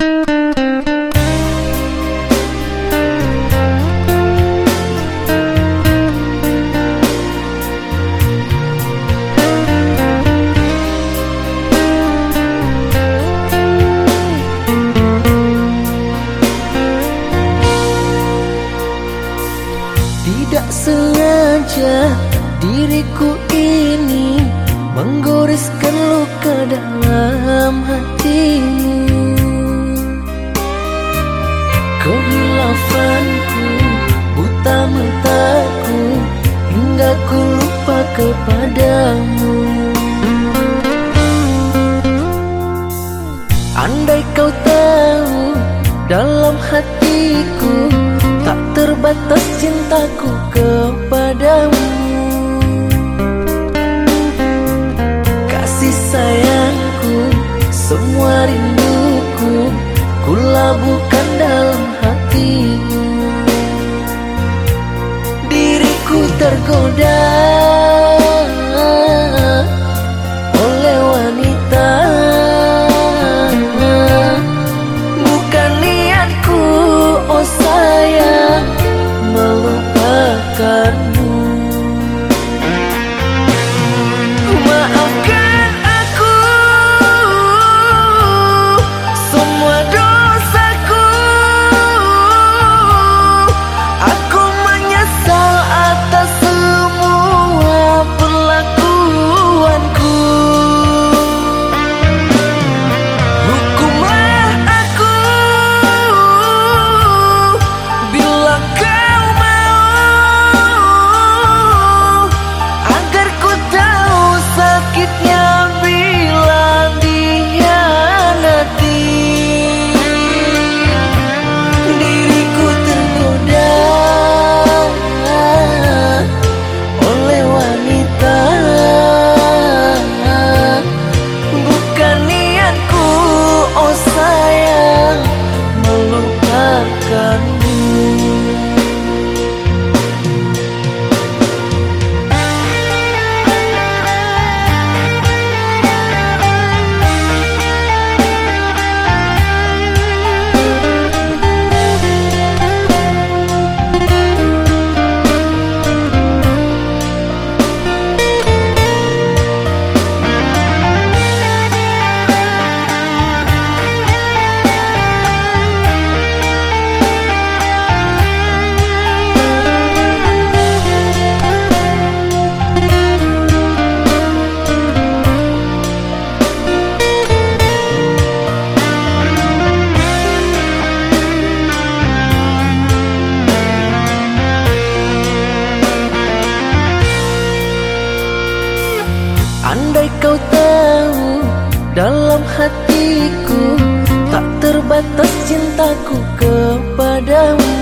Tidak sengaja diriku ini Menggoreskan luka dalam hatimu Kehilafanku, buta mataku Hingga ku lupa kepadamu. Andai kau tahu dalam hatiku Tak terbatas cintaku kepadamu. Kasih sayangku, semua rinduku Ku labuhkan Diriku tergoda Andai kau tahu dalam hatiku Tak terbatas cintaku kepadamu